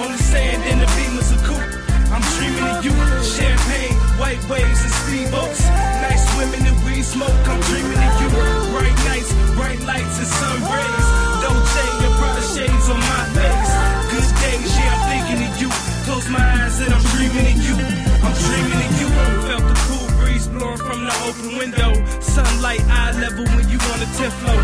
Only sand in the beamers coupe. I'm dreaming of you. Champagne, white waves, and speedboats. Nice women and weed smoke. I'm dreaming of you. Bright nights, bright lights, and sun rays. Dolce and Prada shades on my face. Good days, yeah, I'm thinking of you. Close my eyes and I'm dreaming of you. I'm dreaming of you. Felt the cool breeze blowing from the open window. Sunlight eye level when you on the 10th floor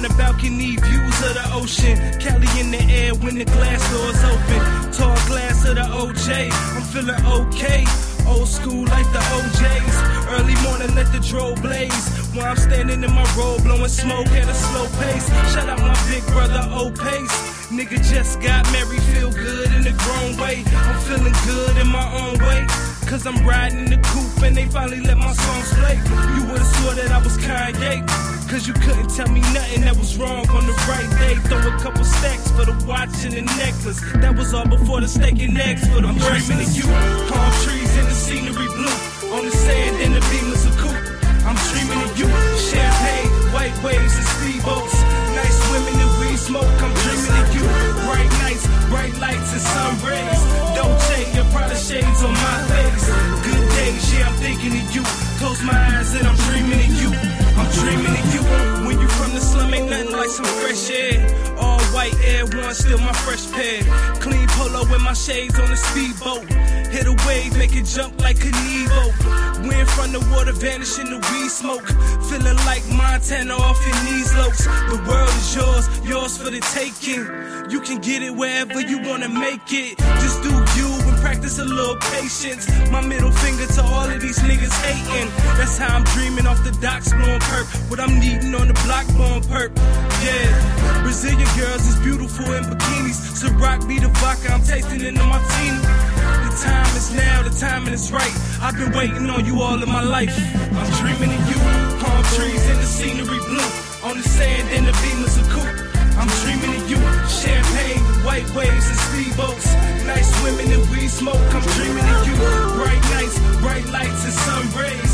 on the balcony, views of the ocean. Cali in the air when the glass doors open. Tall glass of the OJ. I'm feeling okay. Old school like the OJs. Early morning, let the dro blaze. While I'm standing in my robe, blowing smoke at a slow pace. Shout out my big brother, O Pace. Nigga just got married, feel good in a grown way. I'm feeling good in my own way. Cause I'm riding the coupe and they finally let my songs play. You would've swore that I was Kanye. Cause you couldn't tell me nothing that was wrong on the right day. Throw a couple stacks for the watch and the necklace. That was all before the steak and eggs for the I'm dreaming of you. Palm trees and the scenery blue. On the sand and the beamers of coupe. I'm dreaming of you. Champagne, white waves and speedboats. Nice women and weed smoke. I'm dreaming of you. Bright nights, bright lights and sun rays. don't Dolce and Prada shades on my face. Good days, yeah, I'm thinking of you. Close my eyes and I'm dreaming of you. I'm dreaming of you. Some fresh air. All white Air One, still my fresh pair. Clean polo with my shades on the speedboat. Hit a wave, make it jump like a Evo. Wind from the water, vanish in the weed smoke. Feeling like Montana off your knees, lokes. The world is yours, yours for the taking. You can get it wherever you wanna make it. Just do you practice a little patience. My middle finger to all of these niggas hating. That's how I'm dreaming off the docks blowing perp. What I'm needing on the block blowing perp. Yeah, Brazilian girls is beautiful in bikinis. So rock me the vodka, I'm tasting in the martini. The time is now, the timing is right. I've been waiting on you all of my life. I'm dreaming of you. Palm trees and the scenery blue. On the sand and the and speedboats. Nice women and weed smoke. I'm dreaming of you. Bright nights, bright lights and sun rays.